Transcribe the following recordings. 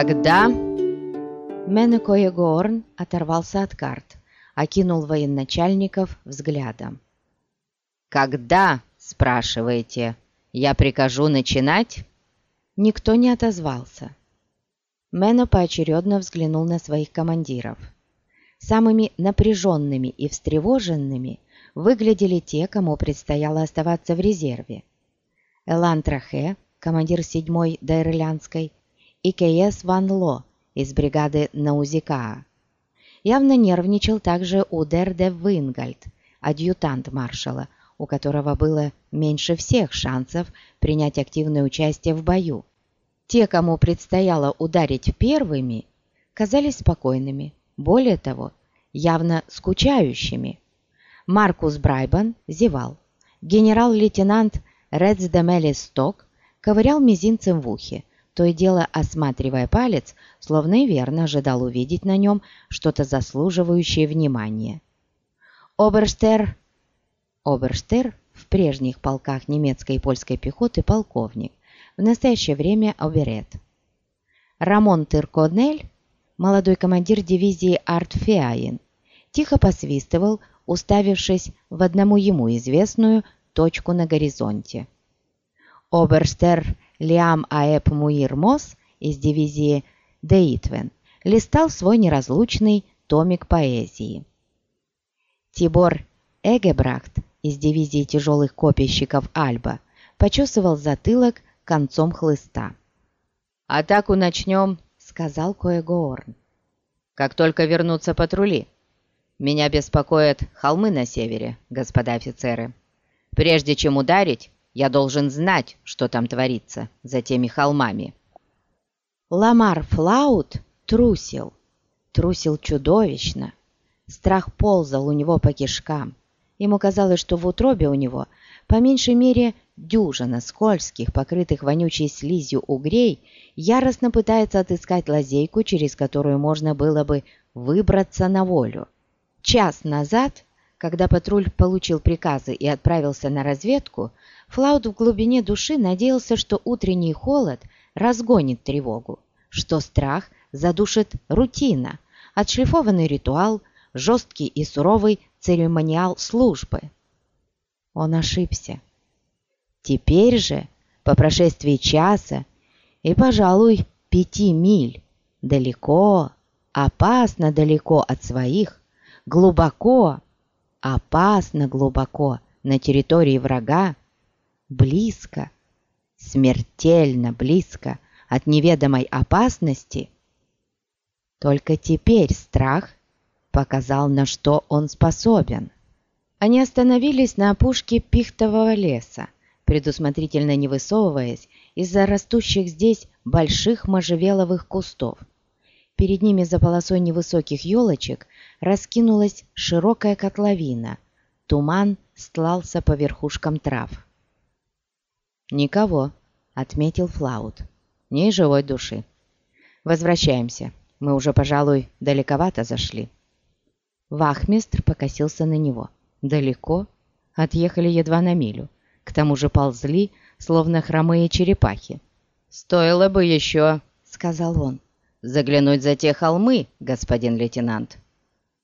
Когда? Менеко Егорн оторвался от карт, окинул военачальников взглядом. «Когда?» – спрашиваете. «Я прикажу начинать?» Никто не отозвался. Мэно поочередно взглянул на своих командиров. Самыми напряженными и встревоженными выглядели те, кому предстояло оставаться в резерве. Элан Трахе, командир 7-й Дайрлянской, и К.С. Ван Ло из бригады Наузикаа. Явно нервничал также Удер де Вингальд, адъютант маршала, у которого было меньше всех шансов принять активное участие в бою. Те, кому предстояло ударить первыми, казались спокойными, более того, явно скучающими. Маркус Брайбан зевал. Генерал-лейтенант Редс де Сток ковырял мизинцем в ухе, то и дело осматривая палец, словно и верно ожидал увидеть на нем что-то заслуживающее внимания. Оберштер... Оберштер в прежних полках немецкой и польской пехоты полковник, в настоящее время оберет. Рамон Тырконель, молодой командир дивизии Артфеаин, тихо посвистывал, уставившись в одному ему известную точку на горизонте. Оберштер Лиам Аэп Муир Мос из дивизии Деитвен листал свой неразлучный томик поэзии. Тибор Эгебрахт из дивизии тяжелых копейщиков Альба почесывал затылок концом хлыста. «Атаку начнем», — сказал Коегоорн. «Как только вернутся патрули. Меня беспокоят холмы на севере, господа офицеры. Прежде чем ударить, я должен знать, что там творится за теми холмами». Ламар Флаут трусил. Трусил чудовищно. Страх ползал у него по кишкам. Ему казалось, что в утробе у него по меньшей мере дюжина скользких, покрытых вонючей слизью угрей, яростно пытается отыскать лазейку, через которую можно было бы выбраться на волю. Час назад, когда патруль получил приказы и отправился на разведку, Флаут в глубине души надеялся, что утренний холод разгонит тревогу, что страх задушит рутина, отшлифованный ритуал, жесткий и суровый церемониал службы. Он ошибся. Теперь же, по прошествии часа и, пожалуй, пяти миль, далеко, опасно далеко от своих, глубоко, опасно глубоко на территории врага, близко, смертельно близко от неведомой опасности, только теперь страх показал, на что он способен. Они остановились на опушке пихтового леса, предусмотрительно не высовываясь из-за растущих здесь больших можжевеловых кустов. Перед ними за полосой невысоких елочек раскинулась широкая котловина. Туман стлался по верхушкам трав. «Никого», — отметил Флаут. «Ни живой души. Возвращаемся. Мы уже, пожалуй, далековато зашли». Вахмистр покосился на него. «Далеко?» Отъехали едва на милю. К тому же ползли, словно хромые черепахи. «Стоило бы еще», — сказал он, — «заглянуть за те холмы, господин лейтенант.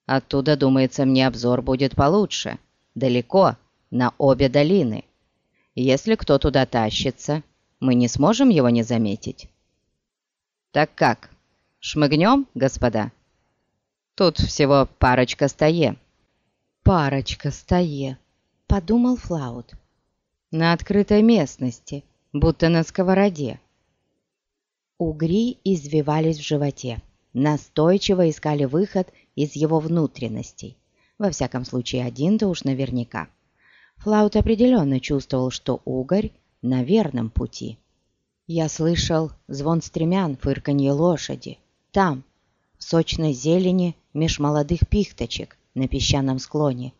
Оттуда, думается, мне обзор будет получше. Далеко, на обе долины». Если кто туда тащится, мы не сможем его не заметить. Так как, шмыгнем, господа? Тут всего парочка стае. Парочка стае, подумал Флаут. На открытой местности, будто на сковороде. Угри извивались в животе, настойчиво искали выход из его внутренностей. Во всяком случае, один-то уж наверняка. Флаут определенно чувствовал, что угорь на верном пути. Я слышал звон стремян, фырканье лошади. Там, в сочной зелени, меж молодых пихточек на песчаном склоне.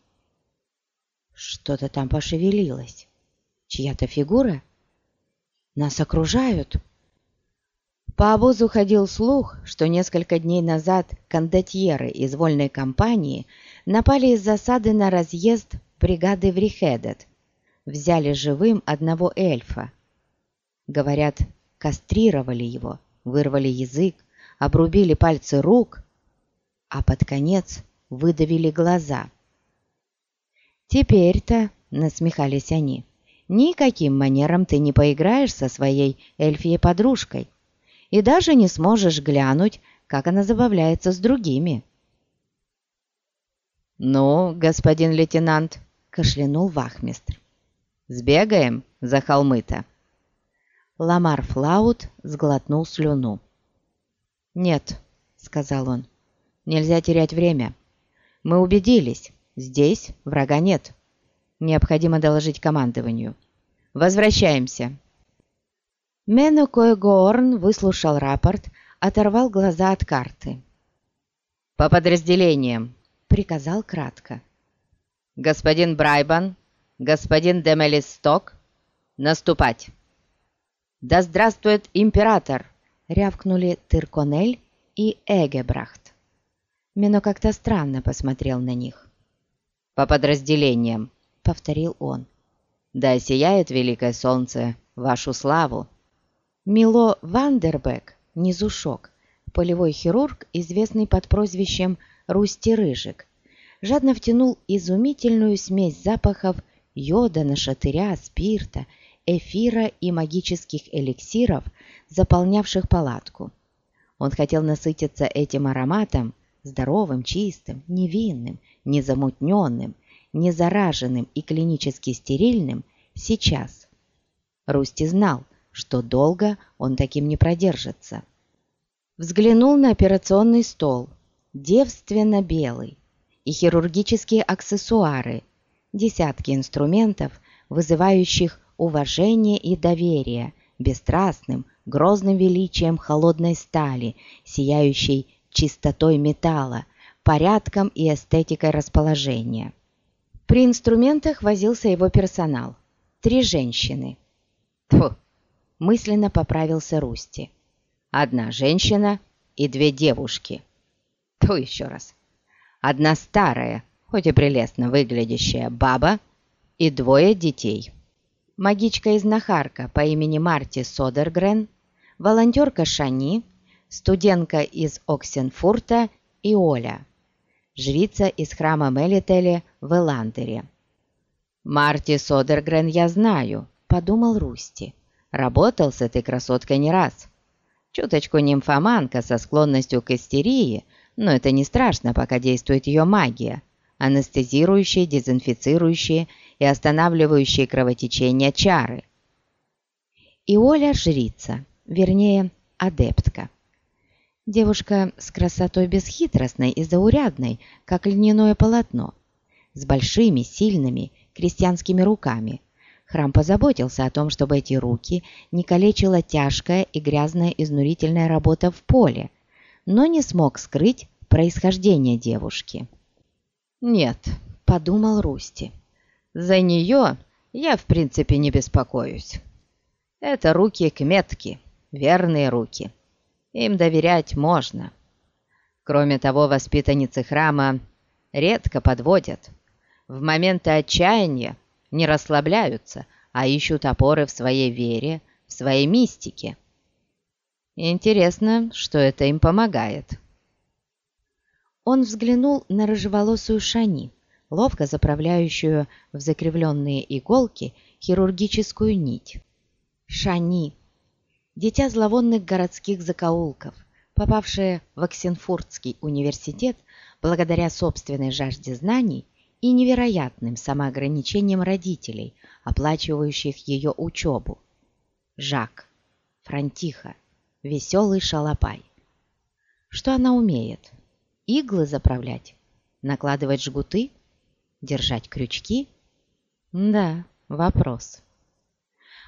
Что-то там пошевелилось. Чья-то фигура? Нас окружают. По обозу ходил слух, что несколько дней назад кондотьеры из вольной компании напали из засады на разъезд бригады Врихедет. Взяли живым одного эльфа. Говорят, кастрировали его, вырвали язык, обрубили пальцы рук, а под конец выдавили глаза. «Теперь-то», — насмехались они, — «никаким манером ты не поиграешь со своей эльфией подружкой и даже не сможешь глянуть, как она забавляется с другими». «Ну, господин лейтенант», — кашлянул вахмистр, — «сбегаем за холмы-то». Ламар Флаут сглотнул слюну. «Нет», — сказал он, — «нельзя терять время. Мы убедились, здесь врага нет. Необходимо доложить командованию. Возвращаемся». Мену Коэгоорн выслушал рапорт, оторвал глаза от карты. «По подразделениям», — приказал кратко. «Господин Брайбан, господин Демелисток, наступать!» «Да здравствует император!» — рявкнули Тырконель и Эгебрахт. Мино как-то странно посмотрел на них. «По подразделениям», — повторил он. «Да сияет великое солнце вашу славу!» Мило Вандербек, низушок, полевой хирург, известный под прозвищем Русти Рыжик, жадно втянул изумительную смесь запахов йода, нашатыря, спирта, эфира и магических эликсиров, заполнявших палатку. Он хотел насытиться этим ароматом, здоровым, чистым, невинным, незамутненным, незараженным и клинически стерильным, сейчас. Русти знал, что долго он таким не продержится. Взглянул на операционный стол, девственно белый, и хирургические аксессуары, десятки инструментов, вызывающих уважение и доверие бесстрастным, грозным величием холодной стали, сияющей чистотой металла, порядком и эстетикой расположения. При инструментах возился его персонал. Три женщины. Фу, мысленно поправился Русти. Одна женщина и две девушки. Ту еще раз. Одна старая, хоть и прелестно выглядящая баба и двое детей магичка-изнахарка по имени Марти Содергрен, волонтерка Шани, студентка из Оксенфурта и Оля, жрица из храма Мелителе в Эландере. «Марти Содергрен я знаю», — подумал Русти. «Работал с этой красоткой не раз. Чуточку нимфоманка со склонностью к истерии, но это не страшно, пока действует ее магия, анестезирующие, дезинфицирующие и останавливающие кровотечение чары. И Оля жрица, вернее, адептка. Девушка с красотой бесхитростной и заурядной, как льняное полотно, с большими, сильными крестьянскими руками. Храм позаботился о том, чтобы эти руки не калечила тяжкая и грязная изнурительная работа в поле, но не смог скрыть происхождение девушки. «Нет», — подумал Русти, — «за нее я в принципе не беспокоюсь. Это руки кметки, верные руки. Им доверять можно. Кроме того, воспитанницы храма редко подводят. В моменты отчаяния не расслабляются, а ищут опоры в своей вере, в своей мистике. Интересно, что это им помогает». Он взглянул на рыжеволосую Шани, ловко заправляющую в закривленные иголки хирургическую нить. Шани – дитя зловонных городских закоулков, попавшее в Оксенфуртский университет благодаря собственной жажде знаний и невероятным самоограничением родителей, оплачивающих ее учебу. Жак, Франтиха, веселый шалопай. Что она умеет? Иглы заправлять? Накладывать жгуты? Держать крючки? Да, вопрос.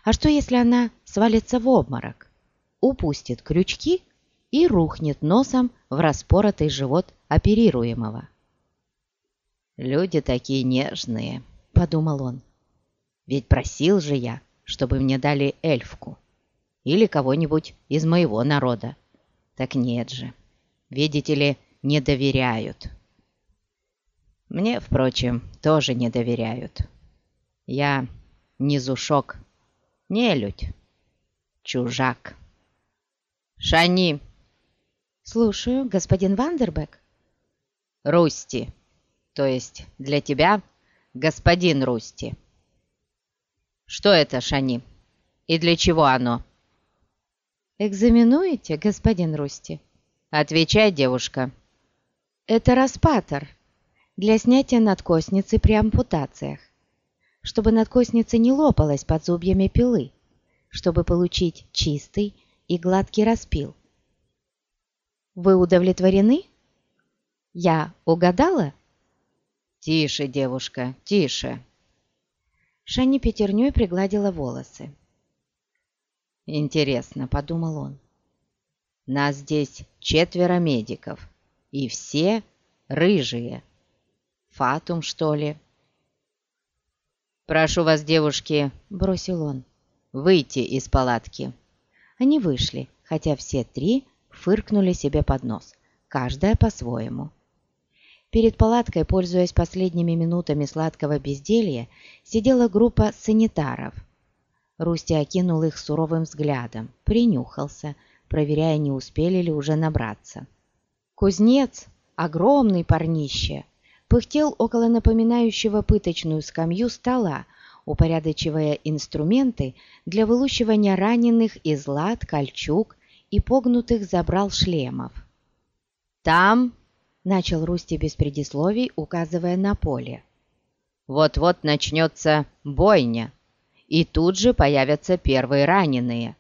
А что, если она свалится в обморок, упустит крючки и рухнет носом в распоротый живот оперируемого? «Люди такие нежные», — подумал он. «Ведь просил же я, чтобы мне дали эльфку или кого-нибудь из моего народа. Так нет же. Видите ли, не доверяют. Мне, впрочем, тоже не доверяют. Я низушок, нелюдь, чужак. «Шани!» «Слушаю, господин Вандербек». «Русти, то есть для тебя господин Русти». «Что это, Шани? И для чего оно?» «Экзаменуете, господин Русти?» «Отвечай, девушка». «Это распатор для снятия надкосницы при ампутациях, чтобы надкосница не лопалась под зубьями пилы, чтобы получить чистый и гладкий распил. Вы удовлетворены? Я угадала?» «Тише, девушка, тише!» Шанни пятерней пригладила волосы. «Интересно», — подумал он. «Нас здесь четверо медиков, и все рыжие. Фатум, что ли?» «Прошу вас, девушки», — бросил он, — «выйти из палатки». Они вышли, хотя все три фыркнули себе под нос, каждая по-своему. Перед палаткой, пользуясь последними минутами сладкого безделья, сидела группа санитаров. Русти окинул их суровым взглядом, принюхался, проверяя, не успели ли уже набраться. Кузнец, огромный парнище, пыхтел около напоминающего пыточную скамью стола, упорядочивая инструменты для вылущивания раненых из лад, кольчуг и погнутых забрал шлемов. «Там», — начал Русти без предисловий, указывая на поле, «вот-вот начнется бойня, и тут же появятся первые раненые.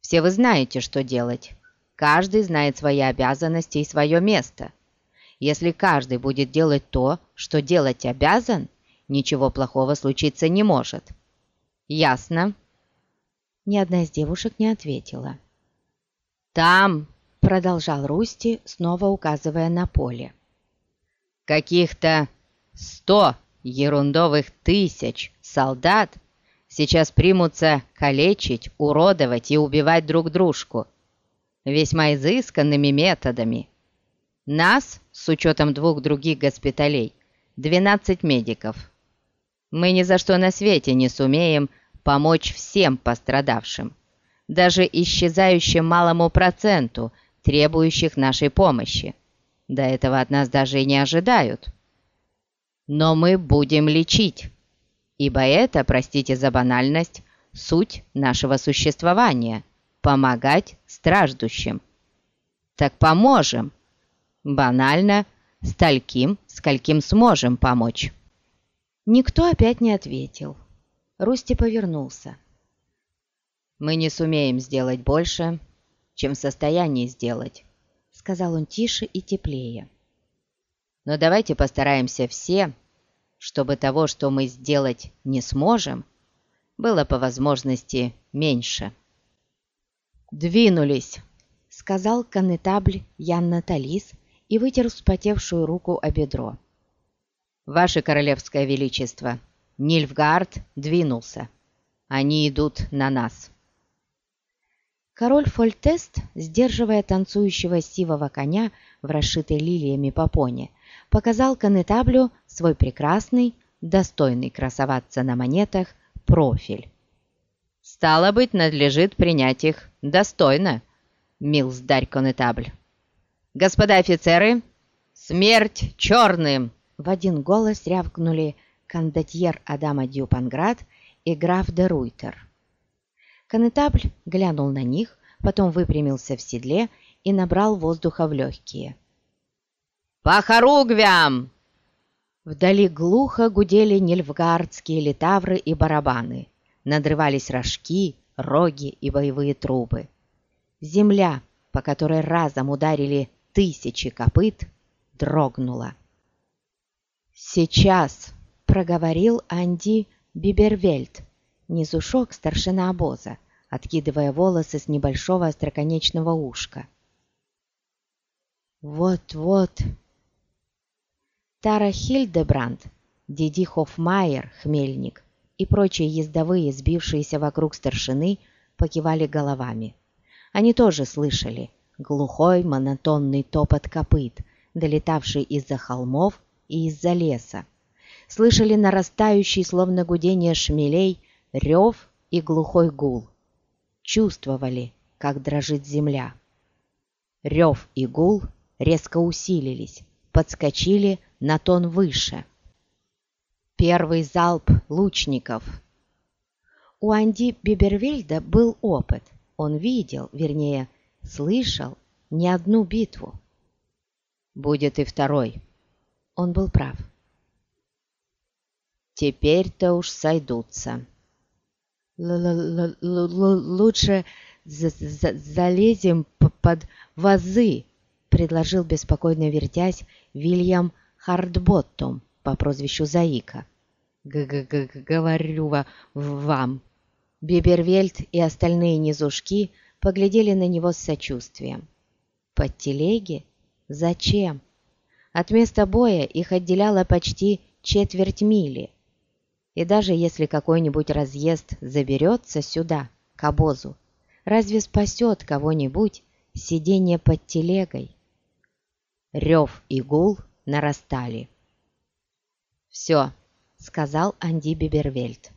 Все вы знаете, что делать. Каждый знает свои обязанности и свое место. Если каждый будет делать то, что делать обязан, ничего плохого случиться не может. Ясно?» Ни одна из девушек не ответила. «Там», — продолжал Русти, снова указывая на поле. «Каких-то сто ерундовых тысяч солдат сейчас примутся калечить, уродовать и убивать друг дружку весьма изысканными методами. Нас, с учетом двух других госпиталей, 12 медиков. Мы ни за что на свете не сумеем помочь всем пострадавшим, даже исчезающим малому проценту, требующих нашей помощи. До этого от нас даже и не ожидают. Но мы будем лечить, ибо это, простите за банальность, суть нашего существования – помогать страждущим. Так поможем. Банально, стольким, скольким сможем помочь. Никто опять не ответил. Русти повернулся. «Мы не сумеем сделать больше, чем в состоянии сделать», — сказал он тише и теплее. «Но давайте постараемся все, чтобы того, что мы сделать не сможем, было по возможности меньше». «Двинулись», — сказал конетабль Ян Наталис и вытер вспотевшую руку о бедро. «Ваше Королевское Величество, Нильфгард двинулся. Они идут на нас». Король Фольтест, сдерживая танцующего сивого коня в расшитой лилиями попоне, показал конетаблю свой прекрасный, достойный красоваться на монетах, профиль. «Стало быть, надлежит принять их достойно, милздарь конетабль. Господа офицеры, смерть черным!» В один голос рявкнули кондотьер Адама Дюпанград и граф де Руйтер. Конетабль глянул на них, потом выпрямился в седле и набрал воздуха в легкие. «По хоругвям!» Вдали глухо гудели нельфгардские литавры и барабаны. Надрывались рожки, роги и боевые трубы. Земля, по которой разом ударили тысячи копыт, дрогнула. «Сейчас!» — проговорил Анди Бибервельд, низушок старшина обоза, откидывая волосы с небольшого остроконечного ушка. «Вот-вот!» Тара Хильдебранд, Диди Хофмайер, Хмельник и прочие ездовые, сбившиеся вокруг старшины, покивали головами. Они тоже слышали глухой монотонный топот копыт, долетавший из-за холмов и из-за леса. Слышали нарастающий, словно гудение шмелей, рев и глухой гул. Чувствовали, как дрожит земля. Рев и гул резко усилились, подскочили на тон выше. Первый залп лучников. У Анди Бибервельда был опыт. Он видел, вернее, слышал не одну битву. Будет и второй. Он был прав. Теперь-то уж сойдутся. «Лучше за -за залезем под вазы», — предложил беспокойно вертясь Вильям Хардботтом по прозвищу Заика. Г -г -г «Говорю вам». Бибервельд и остальные низушки поглядели на него с сочувствием. «Под телеги? Зачем?» От места боя их отделяло почти четверть мили. И даже если какой-нибудь разъезд заберется сюда, к обозу, разве спасет кого-нибудь сидение под телегой? Рев и гул нарастали. «Все», — сказал Анди Бибервельд.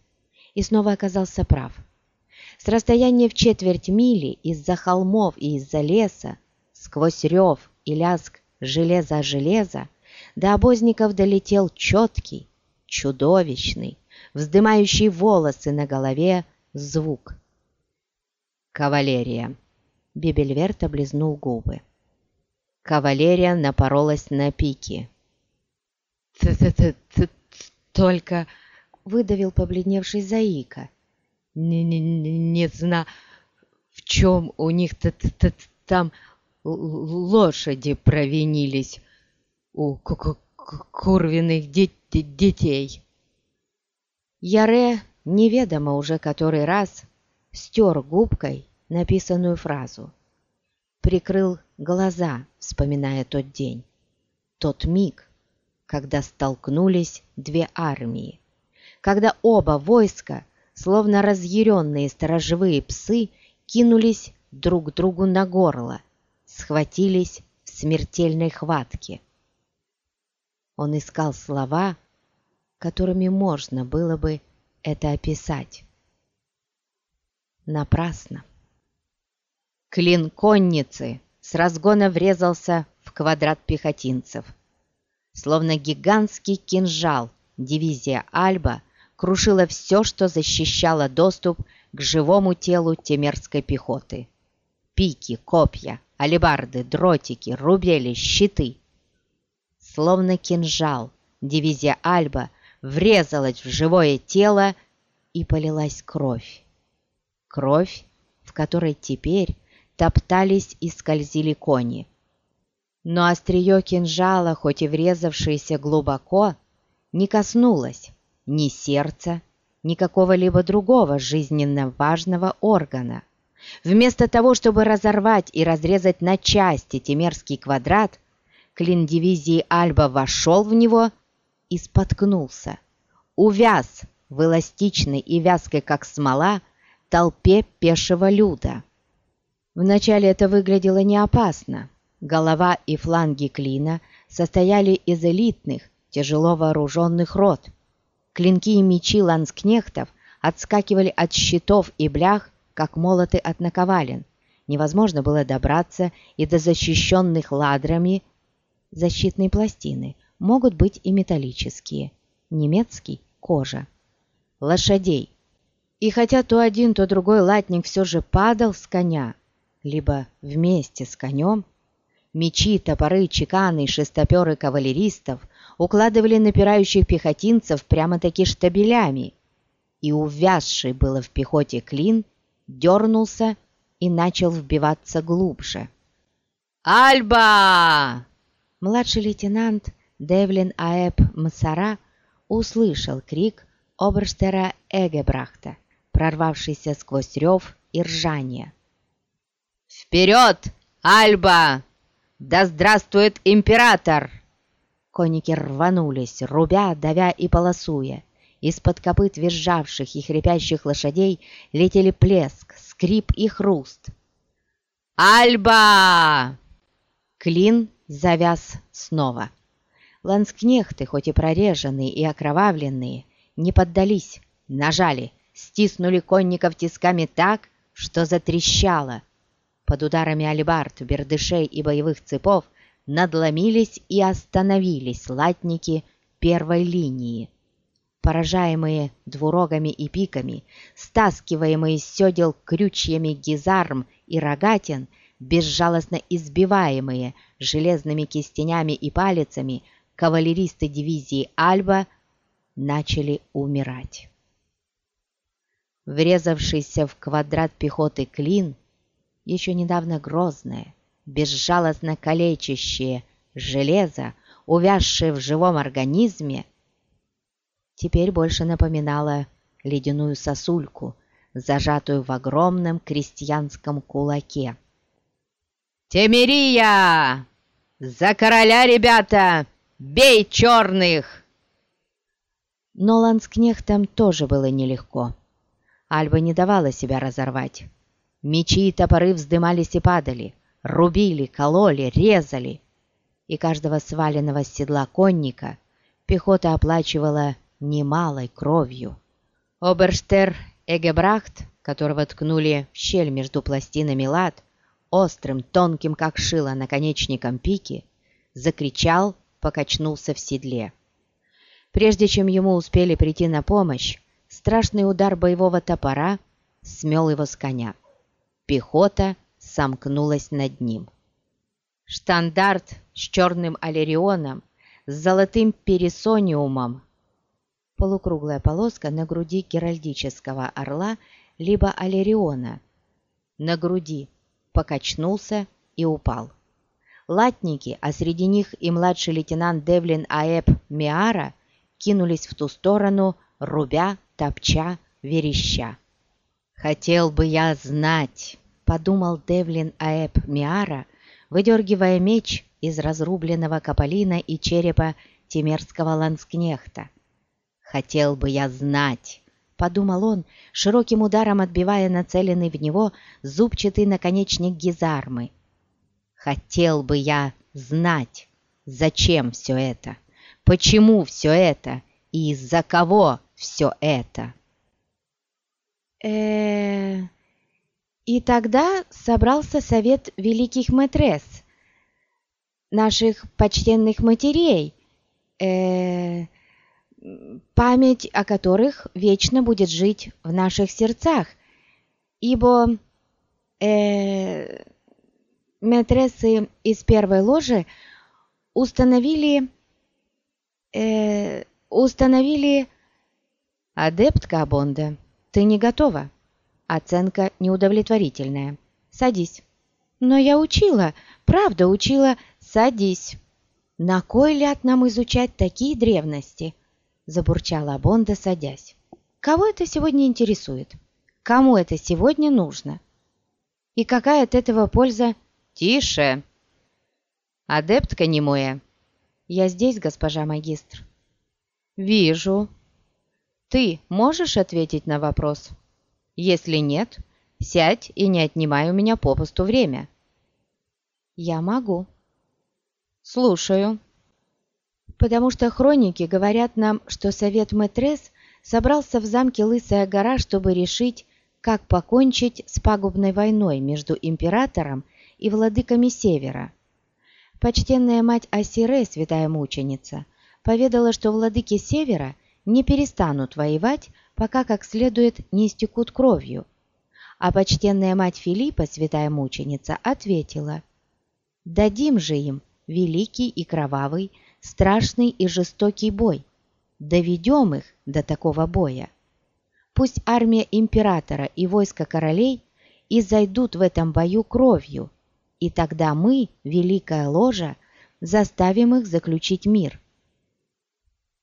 И снова оказался прав. С расстояния в четверть мили из-за холмов и из-за леса, сквозь рев и лязг железа железа, до обозников долетел четкий, чудовищный, вздымающий волосы на голове звук. «Кавалерия!» — Бибельверт облизнул губы. Кавалерия напоролась на пики. «Т-т-т-т только...» — выдавил побледневший Заика. «Не, не, не знаю, в чем у них т -т -т там лошади провинились у курвиных де детей. Яре неведомо уже который раз стер губкой написанную фразу. Прикрыл глаза, вспоминая тот день, тот миг, когда столкнулись две армии, когда оба войска, словно разъяренные сторожевые псы, кинулись друг другу на горло, схватились в смертельной хватке. Он искал слова, которыми можно было бы это описать. Напрасно. Клин конницы с разгона врезался в квадрат пехотинцев. Словно гигантский кинжал, дивизия Альба крушила все, что защищало доступ к живому телу темерской пехоты. Пики, копья, алебарды, дротики, рубели, щиты. Словно кинжал, дивизия Альба врезалась в живое тело и полилась кровь. Кровь, в которой теперь топтались и скользили кони. Но острие кинжала, хоть и врезавшееся глубоко, не коснулось ни сердца, ни какого-либо другого жизненно важного органа. Вместо того, чтобы разорвать и разрезать на части Темерский квадрат, клин дивизии Альба вошел в него и споткнулся. Увяз в эластичной и вязкой, как смола, толпе пешего люда. Вначале это выглядело не опасно. Голова и фланги клина состояли из элитных, тяжело вооруженных рот. Клинки и мечи ланскнехтов отскакивали от щитов и блях как молоты от наковален. Невозможно было добраться и до защищенных ладрами защитной пластины. Могут быть и металлические. Немецкий – кожа. Лошадей. И хотя то один, то другой латник все же падал с коня, либо вместе с конем, мечи, топоры, чеканы и шестоперы кавалеристов укладывали напирающих пехотинцев прямо-таки штабелями, и увязший было в пехоте клин – дернулся и начал вбиваться глубже. «Альба!» Младший лейтенант Девлин Аэб Мсара услышал крик Оберштера Эгебрахта, прорвавшийся сквозь рев и ржание. «Вперед, Альба! Да здравствует император!» Конники рванулись, рубя, давя и полосуя. Из-под копыт визжавших и хрипящих лошадей летели плеск, скрип и хруст. «Альба!» Клин завяз снова. Ланскнехты, хоть и прореженные и окровавленные, не поддались, нажали, стиснули конников тисками так, что затрещало. под ударами алибард, бердышей и боевых цепов надломились и остановились латники первой линии. Поражаемые двурогами и пиками, стаскиваемые с седел крючьями гизарм и рогатин, безжалостно избиваемые железными кистенями и палицами, кавалеристы дивизии Альба начали умирать. Врезавшийся в квадрат пехоты клин, еще недавно грозное, безжалостно калечащее железо, увязшее в живом организме, теперь больше напоминало ледяную сосульку, зажатую в огромном крестьянском кулаке. «Темирия! За короля, ребята! Бей черных!» Но ланскнехтам тоже было нелегко. Альба не давала себя разорвать. Мечи и топоры вздымались и падали, рубили, кололи, резали. И каждого сваленного с седла конника пехота оплачивала немалой кровью. Оберштер Эгебрахт, которого ткнули в щель между пластинами лад, острым, тонким, как шило, наконечником пики, закричал, покачнулся в седле. Прежде чем ему успели прийти на помощь, страшный удар боевого топора смел его с коня. Пехота сомкнулась над ним. Штандарт с черным аллерионом, с золотым пересониумом, полукруглая полоска на груди геральдического орла либо аллериона, на груди покачнулся и упал. Латники, а среди них и младший лейтенант Девлин Аэб Миара, кинулись в ту сторону, рубя, топча, вереща. «Хотел бы я знать», — подумал Девлин Аэб Миара, выдергивая меч из разрубленного каполина и черепа тимерского ланскнехта. «Хотел бы я знать», — подумал он, широким ударом отбивая нацеленный в него зубчатый наконечник гизармы. «Хотел бы я знать, зачем все это, почему все это и из-за кого все это» э И тогда собрался совет великих мэтрес, наших почтенных матерей, э память о которых вечно будет жить в наших сердцах, ибо э мэтрессы из первой ложи установили э установили адепт Кабонда. «Ты не готова. Оценка неудовлетворительная. Садись». «Но я учила, правда учила. Садись». «На кой ляд нам изучать такие древности?» Забурчала Бонда, садясь. «Кого это сегодня интересует? Кому это сегодня нужно? И какая от этого польза?» «Тише!» «Адептка немоя!» «Я здесь, госпожа магистр». «Вижу. Ты можешь ответить на вопрос? Если нет, сядь и не отнимай у меня попусту время. Я могу. Слушаю. Потому что хроники говорят нам, что совет Мэтрес собрался в замке Лысая гора, чтобы решить, как покончить с пагубной войной между императором и владыками Севера. Почтенная мать Асире, святая мученица, поведала, что владыки Севера – не перестанут воевать, пока как следует не истекут кровью. А почтенная мать Филиппа, святая мученица, ответила, «Дадим же им великий и кровавый, страшный и жестокий бой. Доведем их до такого боя. Пусть армия императора и войско королей и зайдут в этом бою кровью, и тогда мы, великая ложа, заставим их заключить мир».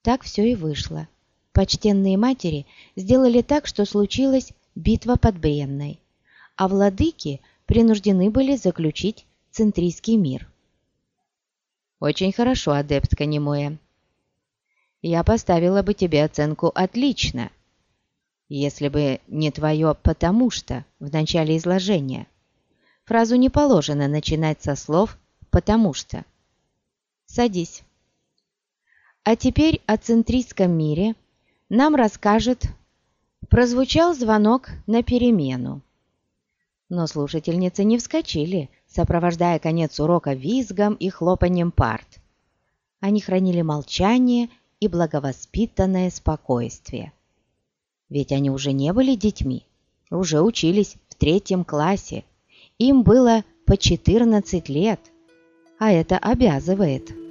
Так все и вышло. Почтенные матери сделали так, что случилась битва под Бренной, а владыки принуждены были заключить центрийский мир. «Очень хорошо, адептка немоя. Я поставила бы тебе оценку «отлично», если бы не твое «потому что» в начале изложения. Фразу не положено начинать со слов «потому что». Садись. А теперь о центрийском мире – нам расскажет. Прозвучал звонок на перемену. Но слушательницы не вскочили, сопровождая конец урока визгом и хлопанием парт. Они хранили молчание и благовоспитанное спокойствие. Ведь они уже не были детьми, уже учились в третьем классе. Им было по 14 лет, а это обязывает.